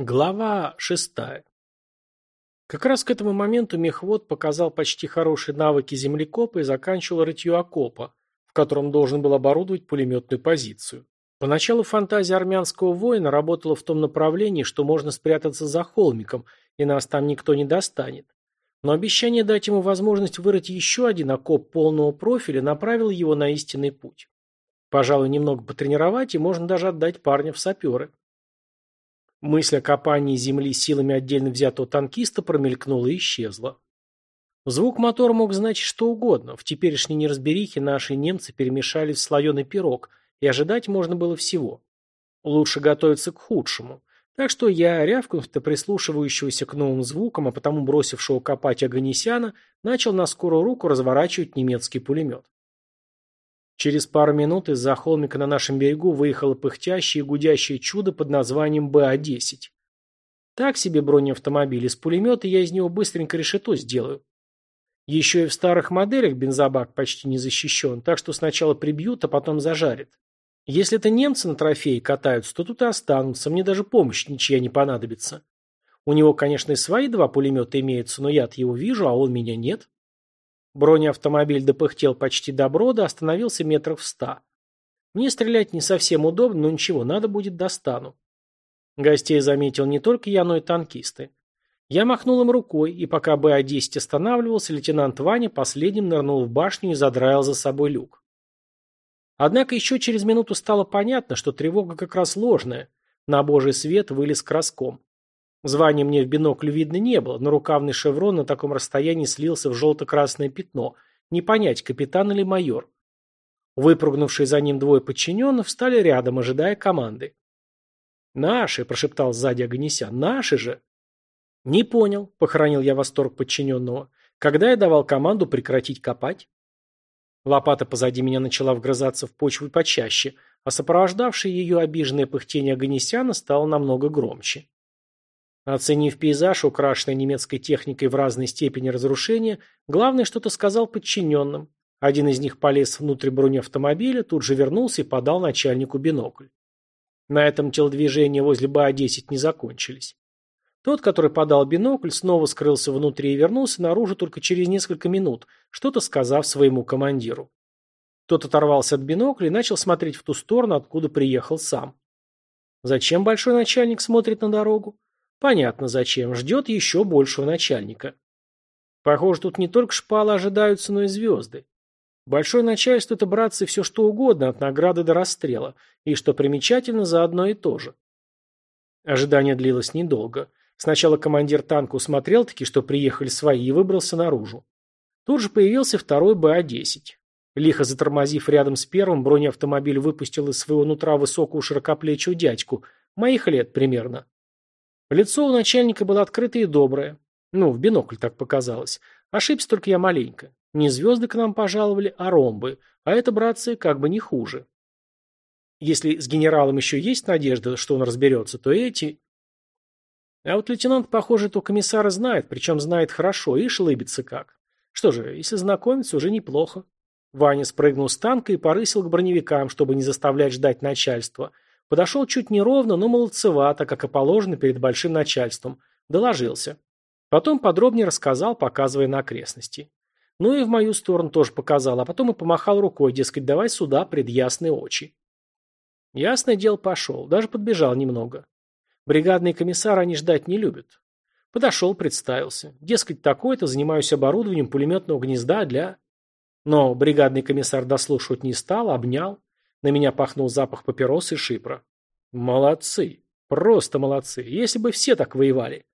Глава шестая. Как раз к этому моменту мехвод показал почти хорошие навыки землекопа и заканчивал рытье окопа, в котором должен был оборудовать пулеметную позицию. Поначалу фантазия армянского воина работала в том направлении, что можно спрятаться за холмиком, и нас там никто не достанет. Но обещание дать ему возможность вырыть еще один окоп полного профиля направило его на истинный путь. Пожалуй, немного потренировать, и можно даже отдать парня в саперы. Мысль о копании земли силами отдельно взятого танкиста промелькнула и исчезла. Звук мотора мог значить что угодно. В теперешней неразберихе наши немцы перемешали в слоеный пирог, и ожидать можно было всего. Лучше готовиться к худшему. Так что я, рявкнув-то прислушивающегося к новым звукам, а потому бросившего копать Аганесяна, начал на скорую руку разворачивать немецкий пулемет. Через пару минут из-за холмика на нашем берегу выехало пыхтящее и гудящее чудо под названием БА-10. Так себе бронеавтомобиль из пулемета, я из него быстренько решето сделаю. Еще и в старых моделях бензобак почти не защищен, так что сначала прибьют, а потом зажарят. Если это немцы на трофеи катаются, то тут и останутся, мне даже помощь ничья не понадобится. У него, конечно, и свои два пулемета имеются, но я-то его вижу, а он меня нет. Бронеавтомобиль допыхтел почти до брода, остановился метров в ста. Мне стрелять не совсем удобно, но ничего, надо будет достану. Гостей заметил не только я, но и танкисты. Я махнул им рукой, и пока БА-10 останавливался, лейтенант Ваня последним нырнул в башню и задраил за собой люк. Однако еще через минуту стало понятно, что тревога как раз ложная. На божий свет вылез краском. Звания мне в бинокль видно не было, но рукавный шеврон на таком расстоянии слился в желто-красное пятно. Не понять, капитан или майор. Выпрыгнувшие за ним двое подчиненных встали рядом, ожидая команды. «Наши!» – прошептал сзади Аганесян. «Наши же!» «Не понял», – похоронил я восторг подчиненного. «Когда я давал команду прекратить копать?» Лопата позади меня начала вгрызаться в почву почаще, а сопровождавшее ее обиженное пыхтение Аганесяна стало намного громче. Оценив пейзаж, украшенный немецкой техникой в разной степени разрушения, главный что-то сказал подчиненным. Один из них полез внутрь бронеавтомобиля, тут же вернулся и подал начальнику бинокль. На этом телодвижения возле БА-10 не закончились. Тот, который подал бинокль, снова скрылся внутри и вернулся наружу только через несколько минут, что-то сказав своему командиру. Тот оторвался от бинокля и начал смотреть в ту сторону, откуда приехал сам. Зачем большой начальник смотрит на дорогу? Понятно зачем. Ждет еще большего начальника. Похоже, тут не только шпалы ожидаются, но и звезды. Большое начальство – это, братцы, все что угодно, от награды до расстрела. И, что примечательно, за одно и то же. Ожидание длилось недолго. Сначала командир танка усмотрел таки, что приехали свои, и выбрался наружу. Тут же появился второй БА-10. Лихо затормозив рядом с первым, бронеавтомобиль выпустил из своего нутра высокую широкоплечую дядьку, моих лет примерно. Лицо у начальника было открытое и доброе. Ну, в бинокль так показалось. Ошибся только я маленько. Не звезды к нам пожаловали, а ромбы. А это, братцы, как бы не хуже. Если с генералом еще есть надежда, что он разберется, то эти... А вот лейтенант, похоже, этого комиссара знает, причем знает хорошо, и шлыбится как. Что же, если знакомиться, уже неплохо. Ваня спрыгнул с танка и порысил к броневикам, чтобы не заставлять ждать начальства – Подошел чуть неровно, но молодцевато, как и положено перед большим начальством. Доложился. Потом подробнее рассказал, показывая на окрестности. Ну и в мою сторону тоже показал, а потом и помахал рукой, дескать, давай сюда, пред очи. Ясное дело пошел, даже подбежал немного. Бригадные комиссары они ждать не любят. Подошел, представился. Дескать, такой-то, занимаюсь оборудованием пулеметного гнезда для... Но бригадный комиссар дослушивать не стал, обнял. На меня пахнул запах папирос и шипра. Молодцы. Просто молодцы. Если бы все так воевали.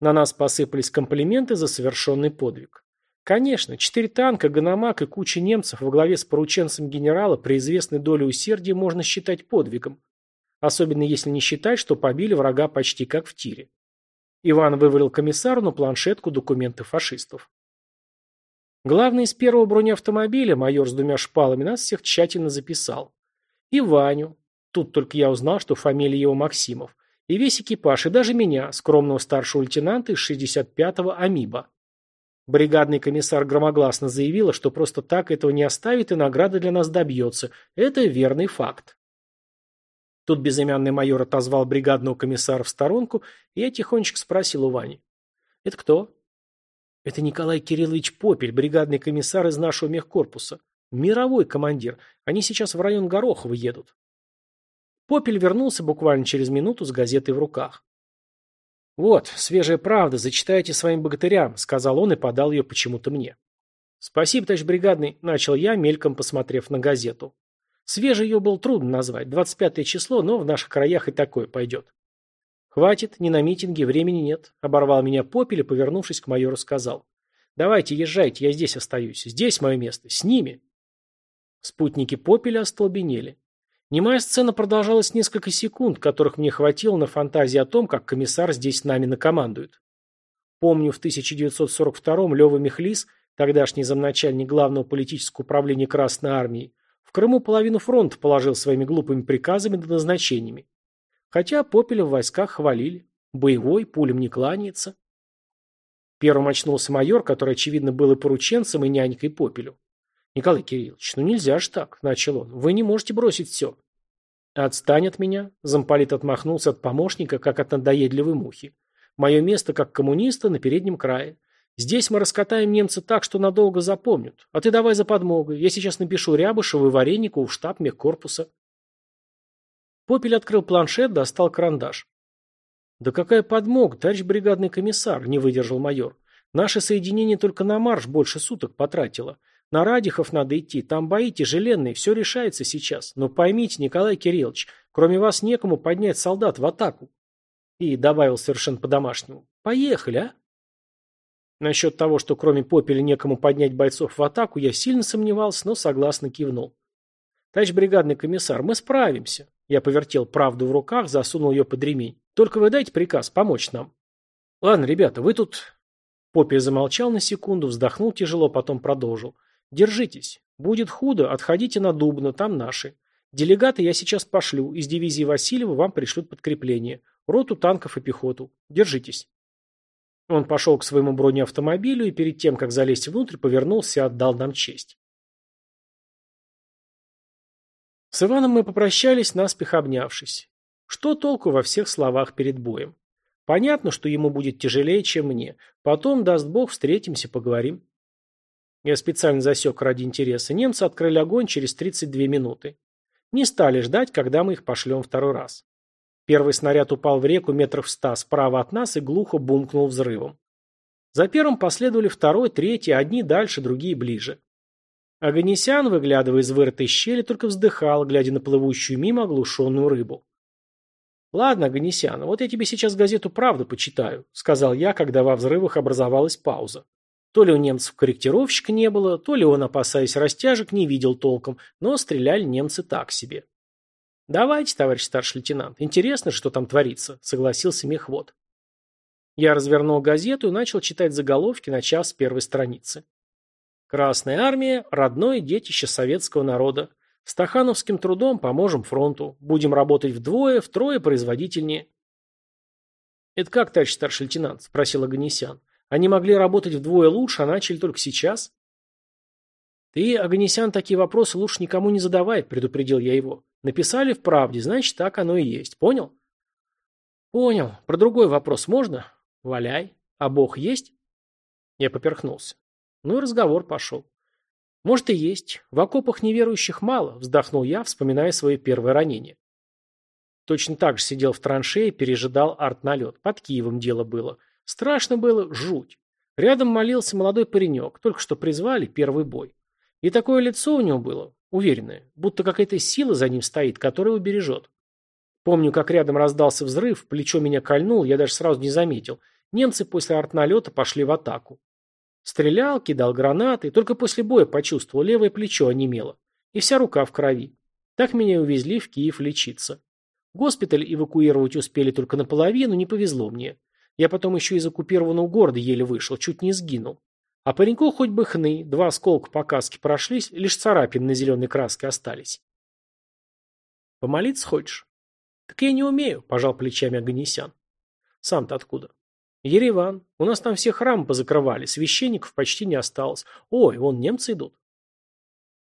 На нас посыпались комплименты за совершенный подвиг. Конечно, четыре танка, гономак и куча немцев во главе с порученцем генерала при известной доле усердия можно считать подвигом. Особенно если не считать, что побили врага почти как в тире. Иван вывалил комиссару на планшетку документы фашистов. Главный из первого бронеавтомобиля, майор с двумя шпалами, нас всех тщательно записал. И Ваню. Тут только я узнал, что фамилия его Максимов. И весь экипаж, и даже меня, скромного старшего лейтенанта из 65-го Амиба. Бригадный комиссар громогласно заявила, что просто так этого не оставит и награда для нас добьется. Это верный факт. Тут безымянный майор отозвал бригадного комиссара в сторонку, и я тихонечко спросил у Вани. «Это кто?» «Это Николай Кириллович Попель, бригадный комиссар из нашего мехкорпуса. Мировой командир. Они сейчас в район Горохова едут». Попель вернулся буквально через минуту с газетой в руках. «Вот, свежая правда, зачитайте своим богатырям», — сказал он и подал ее почему-то мне. «Спасибо, товарищ бригадный», — начал я, мельком посмотрев на газету. Свежей ее было трудно назвать, 25 число, но в наших краях и такое пойдет. «Хватит, не на митинге, времени нет», — оборвал меня Попель и, повернувшись к майору, сказал. «Давайте, езжайте, я здесь остаюсь. Здесь мое место. С ними». Спутники Попеля остолбенели. Немая сцена продолжалась несколько секунд, которых мне хватило на фантазии о том, как комиссар здесь нами накомандует. Помню, в 1942-м Лёва Мехлис, тогдашний замначальник главного политического управления Красной Армии, в Крыму половину фронта положил своими глупыми приказами да назначениями. Хотя Попеля в войсках хвалили. Боевой, пулем не кланяется. Первым очнулся майор, который, очевидно, был и порученцем, и нянькой Попелю. «Николай Кириллович, ну нельзя ж так», — начал он. «Вы не можете бросить все». «Отстань от меня», — замполит отмахнулся от помощника, как от надоедливой мухи. «Мое место, как коммуниста, на переднем крае. Здесь мы раскатаем немца так, что надолго запомнят. А ты давай за подмогой. Я сейчас напишу Рябышеву и Вареникову в штаб мехкорпуса». Попель открыл планшет, достал карандаш. «Да какая подмога, товарищ бригадный комиссар», — не выдержал майор. «Наше соединение только на марш больше суток потратило. На Радихов надо идти, там бои тяжеленные, все решается сейчас. Но поймите, Николай Кириллович, кроме вас некому поднять солдат в атаку». И добавил совершенно по-домашнему. «Поехали, а?» Насчет того, что кроме Попеля некому поднять бойцов в атаку, я сильно сомневался, но согласно кивнул. «Товарищ бригадный комиссар, мы справимся. Я повертел правду в руках, засунул ее под ремень. Только вы дайте приказ помочь нам. Ладно, ребята, вы тут... Поппи замолчал на секунду, вздохнул тяжело, потом продолжил. Держитесь. Будет худо, отходите на Дубно, там наши. Делегаты я сейчас пошлю. Из дивизии Васильева вам пришлют подкрепление. Роту танков и пехоту. Держитесь. Он пошел к своему бронеавтомобилю и перед тем, как залезть внутрь, повернулся и отдал нам честь. С Иваном мы попрощались, наспех обнявшись. Что толку во всех словах перед боем? Понятно, что ему будет тяжелее, чем мне. Потом, даст бог, встретимся, поговорим. Я специально засек ради интереса. Немцы открыли огонь через 32 минуты. Не стали ждать, когда мы их пошлем второй раз. Первый снаряд упал в реку метров ста справа от нас и глухо бумкнул взрывом. За первым последовали второй, третий, одни дальше, другие ближе. Аганесян, выглядывая из вырытой щели, только вздыхал, глядя на плывущую мимо оглушенную рыбу. «Ладно, Аганесян, вот я тебе сейчас газету «Правда» почитаю», — сказал я, когда во взрывах образовалась пауза. То ли у немцев корректировщика не было, то ли он, опасаясь растяжек, не видел толком, но стреляли немцы так себе. «Давайте, товарищ старший лейтенант, интересно, что там творится», — согласился мехвод. Я развернул газету и начал читать заголовки, начав с первой страницы. Красная армия – родное детище советского народа. Стахановским трудом поможем фронту. Будем работать вдвое, втрое производительнее. «Это как, товарищ старший лейтенант?» – спросил Аганесян. «Они могли работать вдвое лучше, а начали только сейчас?» «Ты, Аганесян, такие вопросы лучше никому не задавай», – предупредил я его. «Написали в правде, значит, так оно и есть. Понял?» «Понял. Про другой вопрос можно?» «Валяй. А Бог есть?» Я поперхнулся. Ну и разговор пошел. Может и есть. В окопах неверующих мало, вздохнул я, вспоминая свое первое ранение. Точно так же сидел в траншее, пережидал артналет. Под Киевом дело было. Страшно было, жуть. Рядом молился молодой паренек, только что призвали первый бой. И такое лицо у него было, уверенное, будто какая-то сила за ним стоит, которая убережет. Помню, как рядом раздался взрыв, плечо меня кольнул, я даже сразу не заметил. Немцы после артналета пошли в атаку. Стрелял, кидал гранаты, только после боя почувствовал, левое плечо онемело. И вся рука в крови. Так меня увезли в Киев лечиться. Госпиталь эвакуировать успели только наполовину, не повезло мне. Я потом еще из оккупированного города еле вышел, чуть не сгинул. А пареньку хоть бы хны, два осколка по каске прошлись, лишь царапины на зеленой краске остались. Помолиться хочешь? Так я не умею, пожал плечами Аганесян. Сам-то откуда? Ереван. У нас там все храмы позакрывали, священников почти не осталось. Ой, вон немцы идут.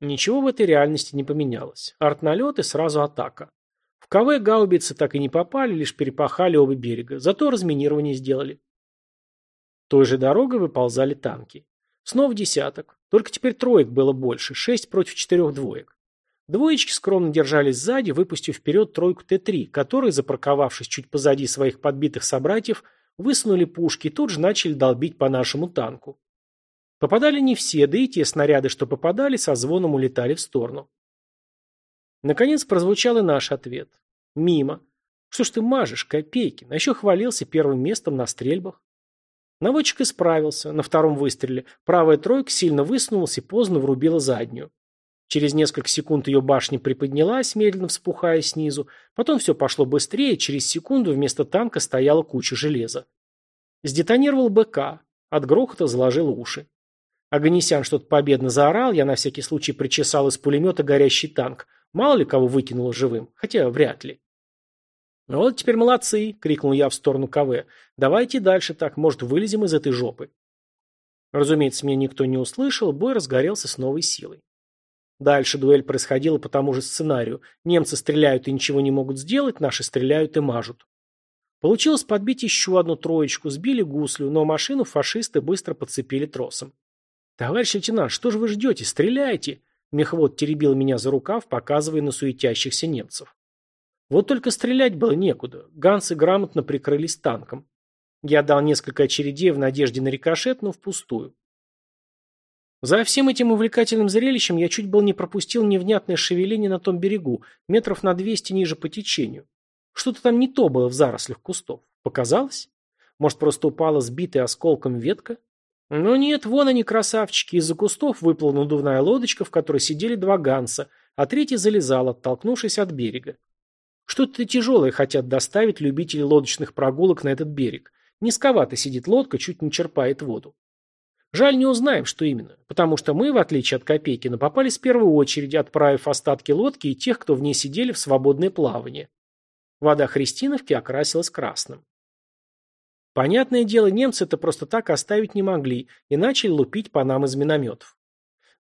Ничего в этой реальности не поменялось. Артналет и сразу атака. В КВ гаубицы так и не попали, лишь перепахали оба берега, зато разминирование сделали. Той же дорогой выползали танки. Снова десяток, только теперь троек было больше, шесть против четырех двоек. Двоечки скромно держались сзади, выпустив вперед тройку Т-3, которые, запарковавшись чуть позади своих подбитых собратьев, высунули пушки и тут же начали долбить по нашему танку. Попадали не все, да и те снаряды, что попадали, со звоном улетали в сторону. Наконец прозвучал и наш ответ. Мимо. Что ж ты мажешь, Копейкин, а еще хвалился первым местом на стрельбах. Наводчик исправился. На втором выстреле правая тройка сильно высунулась и поздно врубила заднюю. Через несколько секунд ее башня приподнялась, медленно вспухая снизу. Потом все пошло быстрее, через секунду вместо танка стояла куча железа. Сдетонировал БК. От грохота заложил уши. Аганесян что-то победно заорал, я на всякий случай причесал из пулемета горящий танк. Мало ли кого выкинуло живым, хотя вряд ли. «Ну «Вот теперь молодцы!» — крикнул я в сторону КВ. «Давайте дальше так, может, вылезем из этой жопы». Разумеется, меня никто не услышал, бой разгорелся с новой силой. Дальше дуэль происходила по тому же сценарию. Немцы стреляют и ничего не могут сделать, наши стреляют и мажут. Получилось подбить еще одну троечку, сбили гуслю, но машину фашисты быстро подцепили тросом. «Товарищ лейтенант, что же вы ждете? Стреляйте!» Мехвод теребил меня за рукав, показывая на суетящихся немцев. Вот только стрелять было некуда. Ганцы грамотно прикрылись танком. Я дал несколько очередей в надежде на рикошет, но впустую. За всем этим увлекательным зрелищем я чуть было не пропустил невнятное шевеление на том берегу, метров на двести ниже по течению. Что-то там не то было в зарослях кустов. Показалось? Может, просто упала сбитая осколком ветка? Но нет, вон они, красавчики, из-за кустов выплыла надувная лодочка, в которой сидели два ганса, а третий залезал, оттолкнувшись от берега. Что-то тяжелое хотят доставить любители лодочных прогулок на этот берег. Низковато сидит лодка, чуть не черпает воду. Жаль, не узнаем, что именно, потому что мы, в отличие от Копейкина, попали с первой очереди, отправив остатки лодки и тех, кто в ней сидели, в свободное плавание. Вода Христиновки окрасилась красным. Понятное дело, немцы это просто так оставить не могли и начали лупить по нам из минометов.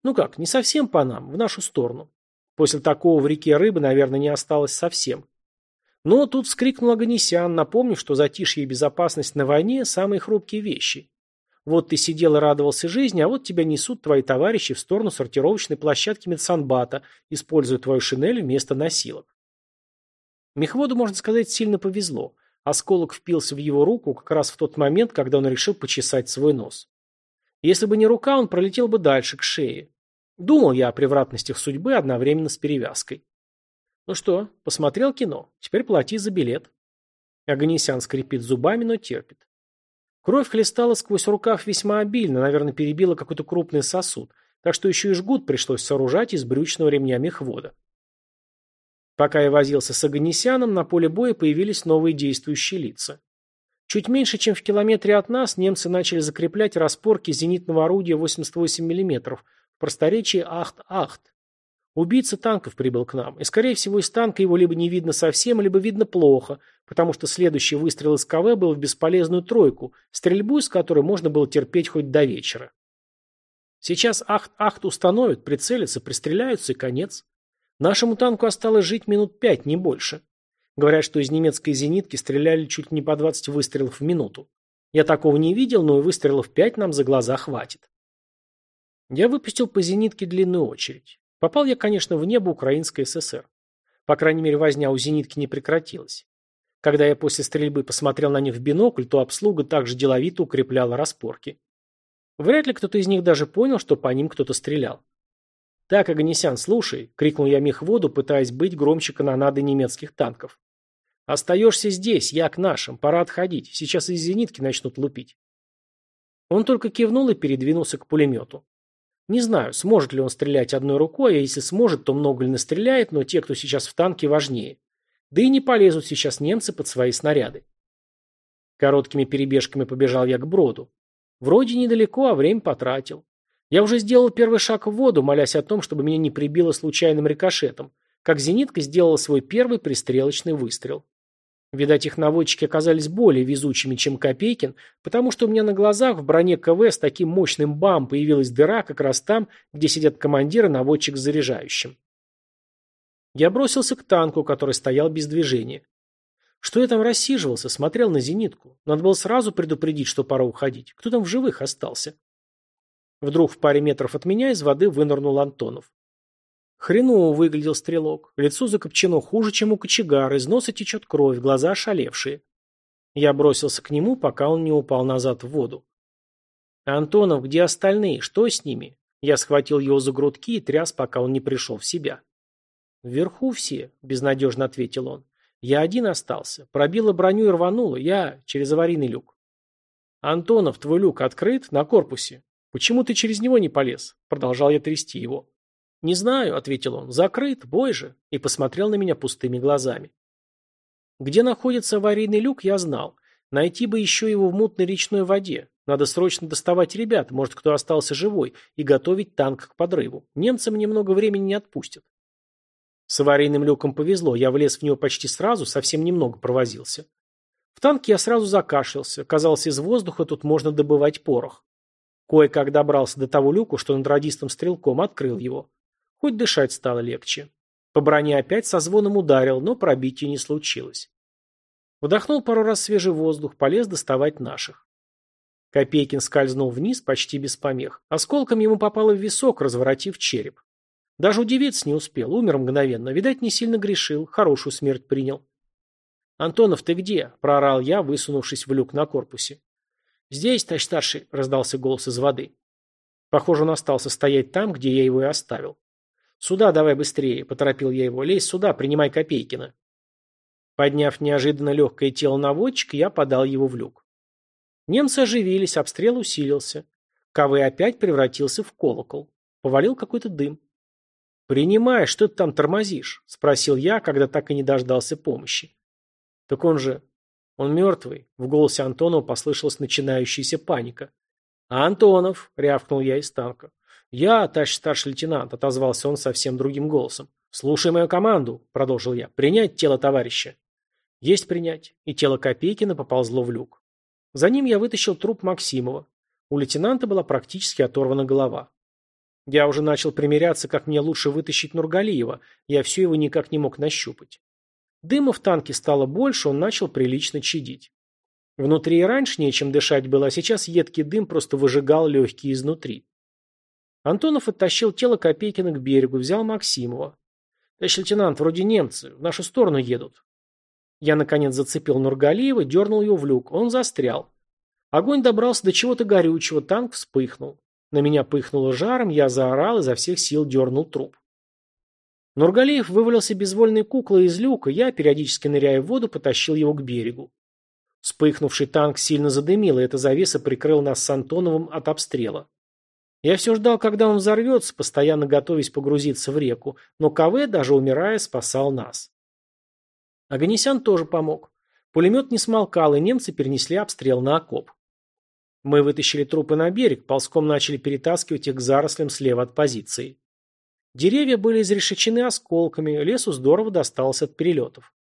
Ну как, не совсем по нам, в нашу сторону. После такого в реке рыбы, наверное, не осталось совсем. Но тут вскрикнул Аганесян, напомнив, что затишье и безопасность на войне – самые хрупкие вещи. Вот ты сидел и радовался жизни, а вот тебя несут твои товарищи в сторону сортировочной площадки медсанбата, используя твою шинель вместо носилок. Мехводу, можно сказать, сильно повезло. Осколок впился в его руку как раз в тот момент, когда он решил почесать свой нос. Если бы не рука, он пролетел бы дальше, к шее. Думал я о превратностях судьбы одновременно с перевязкой. Ну что, посмотрел кино? Теперь плати за билет. Аганесян скрипит зубами, но терпит. Кровь хлестала сквозь рукав весьма обильно, наверное, перебила какой-то крупный сосуд, так что еще и жгут пришлось сооружать из брючного ремня мехвода. Пока я возился с Аганесяном, на поле боя появились новые действующие лица. Чуть меньше, чем в километре от нас, немцы начали закреплять распорки зенитного орудия 88 мм, в просторечии «Ахт-Ахт». Убийца танков прибыл к нам, и, скорее всего, из танка его либо не видно совсем, либо видно плохо, потому что следующий выстрел из КВ был в бесполезную тройку, стрельбу из которой можно было терпеть хоть до вечера. Сейчас ахт-ахт установят, прицелятся, пристреляются и конец. Нашему танку осталось жить минут пять, не больше. Говорят, что из немецкой зенитки стреляли чуть не по 20 выстрелов в минуту. Я такого не видел, но и выстрелов пять нам за глаза хватит. Я выпустил по зенитке длинную очередь. Попал я, конечно, в небо Украинской ССР. По крайней мере, возня у зенитки не прекратилась. Когда я после стрельбы посмотрел на них в бинокль, то обслуга также деловито укрепляла распорки. Вряд ли кто-то из них даже понял, что по ним кто-то стрелял. «Так, Аганесян, слушай!» — крикнул я мехводу, пытаясь быть громче канонады немецких танков. «Остаешься здесь, я к нашим, пора отходить, сейчас из зенитки начнут лупить». Он только кивнул и передвинулся к пулемету. Не знаю, сможет ли он стрелять одной рукой, а если сможет, то много ли настреляет, но те, кто сейчас в танке, важнее. Да и не полезут сейчас немцы под свои снаряды. Короткими перебежками побежал я к броду. Вроде недалеко, а время потратил. Я уже сделал первый шаг в воду, молясь о том, чтобы меня не прибило случайным рикошетом, как зенитка сделала свой первый пристрелочный выстрел. Видать, их наводчики оказались более везучими, чем Копейкин, потому что у меня на глазах в броне КВ с таким мощным бам появилась дыра как раз там, где сидят командир и наводчик с заряжающим. Я бросился к танку, который стоял без движения. Что я там рассиживался, смотрел на зенитку. Надо было сразу предупредить, что пора уходить. Кто там в живых остался? Вдруг в паре метров от меня из воды вынырнул Антонов. Хреново выглядел стрелок. Лицо закопчено хуже, чем у кочегара, из носа течет кровь, глаза ошалевшие. Я бросился к нему, пока он не упал назад в воду. «Антонов, где остальные? Что с ними?» Я схватил его за грудки и тряс, пока он не пришел в себя. «Вверху все», — безнадежно ответил он. «Я один остался. Пробила броню и рванула. Я через аварийный люк». «Антонов, твой люк открыт? На корпусе. Почему ты через него не полез?» Продолжал я трясти его. «Не знаю», — ответил он. «Закрыт, бой же», и посмотрел на меня пустыми глазами. Где находится аварийный люк, я знал. Найти бы еще его в мутной речной воде. Надо срочно доставать ребят, может, кто остался живой, и готовить танк к подрыву. Немцы мне много времени не отпустят. С аварийным люком повезло, я влез в него почти сразу, совсем немного провозился. В танке я сразу закашлялся. Казалось, из воздуха тут можно добывать порох. Кое-как добрался до того люку, что над радистом стрелком открыл его. Хоть дышать стало легче. По броне опять со звоном ударил, но пробития не случилось. Вдохнул пару раз свежий воздух, полез доставать наших. Копейкин скользнул вниз почти без помех. Осколком ему попало в висок, разворотив череп. Даже удивиться не успел, умер мгновенно. Видать, не сильно грешил, хорошую смерть принял. «Антонов, ты где?» – проорал я, высунувшись в люк на корпусе. «Здесь, товарищ старший», – раздался голос из воды. Похоже, он остался стоять там, где я его и оставил. «Сюда давай быстрее», – поторопил я его. «Лезь сюда, принимай Копейкина». Подняв неожиданно легкое тело наводчика, я подал его в люк. Немцы оживились, обстрел усилился. КВ опять превратился в колокол. Повалил какой-то дым. «Принимай, что ты там тормозишь?» – спросил я, когда так и не дождался помощи. «Так он же... Он мертвый», – в голосе Антонова послышалась начинающаяся паника. «Антонов!» – рявкнул я из танка. «Я, товарищ старший лейтенант», — отозвался он совсем другим голосом. «Слушай мою команду», — продолжил я. «Принять тело товарища». «Есть принять». И тело Копейкина поползло в люк. За ним я вытащил труп Максимова. У лейтенанта была практически оторвана голова. Я уже начал примиряться, как мне лучше вытащить Нургалиева. Я все его никак не мог нащупать. Дыма в танке стало больше, он начал прилично чадить. Внутри и раньше нечем дышать было, а сейчас едкий дым просто выжигал легкие изнутри. Антонов оттащил тело Копейкина к берегу, взял Максимова. «Товарищ лейтенант, вроде немцы, в нашу сторону едут». Я, наконец, зацепил Нургалиева, дернул его в люк. Он застрял. Огонь добрался до чего-то горючего, танк вспыхнул. На меня пыхнуло жаром, я заорал, изо всех сил дернул труп. Нургалиев вывалился безвольной куклой из люка, я, периодически ныряя в воду, потащил его к берегу. Вспыхнувший танк сильно задымил, и эта завеса прикрыла нас с Антоновым от обстрела. Я все ждал, когда он взорвется, постоянно готовясь погрузиться в реку, но КВ, даже умирая, спасал нас. Аганесян тоже помог. Пулемет не смолкал, и немцы перенесли обстрел на окоп. Мы вытащили трупы на берег, ползком начали перетаскивать их к зарослям слева от позиции. Деревья были изрешечены осколками, лесу здорово досталось от перелетов.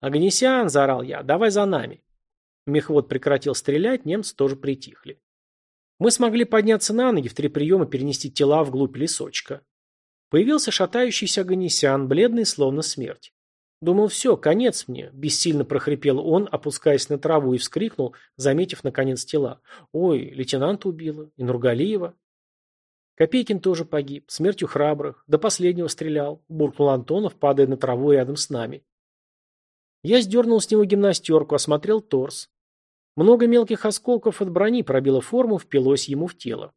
«Аганесян!» – заорал я. «Давай за нами!» Мехвод прекратил стрелять, немцы тоже притихли. Мы смогли подняться на ноги, в три приема перенести тела вглубь лесочка. Появился шатающийся Аганесян, бледный, словно смерть. Думал, все, конец мне, бессильно прохрипел он, опускаясь на траву и вскрикнул, заметив, наконец, тела. Ой, лейтенанта убило, и Нургалиева. Копейкин тоже погиб, смертью храбрых, до последнего стрелял, буркнул Антонов, падая на траву рядом с нами. Я сдернул с него гимнастерку, осмотрел торс. Много мелких осколков от брони пробило форму, впилось ему в тело.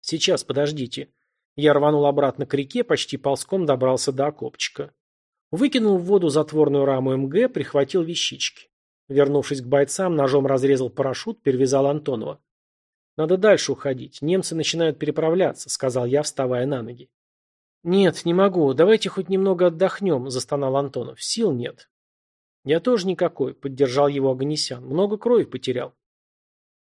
«Сейчас, подождите». Я рванул обратно к реке, почти ползком добрался до окопчика. Выкинул в воду затворную раму МГ, прихватил вещички. Вернувшись к бойцам, ножом разрезал парашют, перевязал Антонова. «Надо дальше уходить. Немцы начинают переправляться», — сказал я, вставая на ноги. «Нет, не могу. Давайте хоть немного отдохнем», — застонал Антонов. «Сил нет». «Я тоже никакой», — поддержал его Аганесян. «Много крови потерял».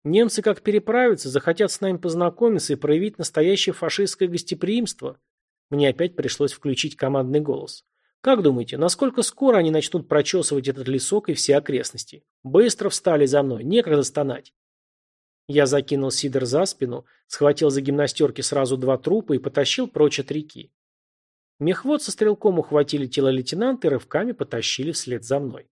«Немцы как переправятся, захотят с нами познакомиться и проявить настоящее фашистское гостеприимство». Мне опять пришлось включить командный голос. «Как думаете, насколько скоро они начнут прочесывать этот лесок и все окрестности? Быстро встали за мной, некогда стонать». Я закинул Сидор за спину, схватил за гимнастерки сразу два трупа и потащил прочь от реки. Мехвод со стрелком ухватили тело лейтенанта и рывками потащили вслед за мной.